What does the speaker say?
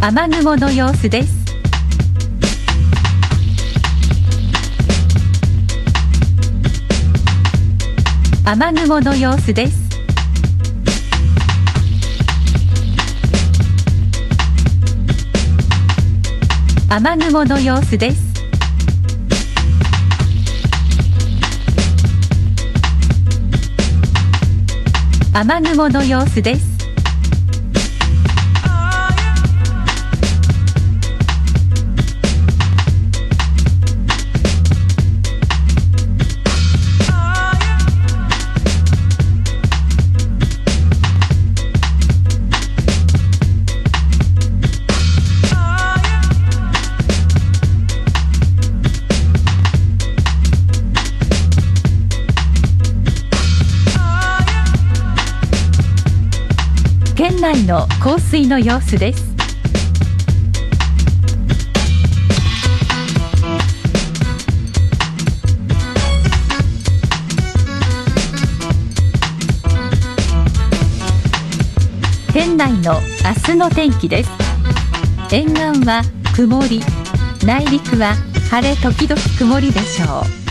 雨雲の様子です。雨雲の様子です。雨雲の様子です。雨雲の様子です。県内の降水の様子です。県内の明日の天気です。沿岸は曇り内陸は晴れ時々曇りでしょう。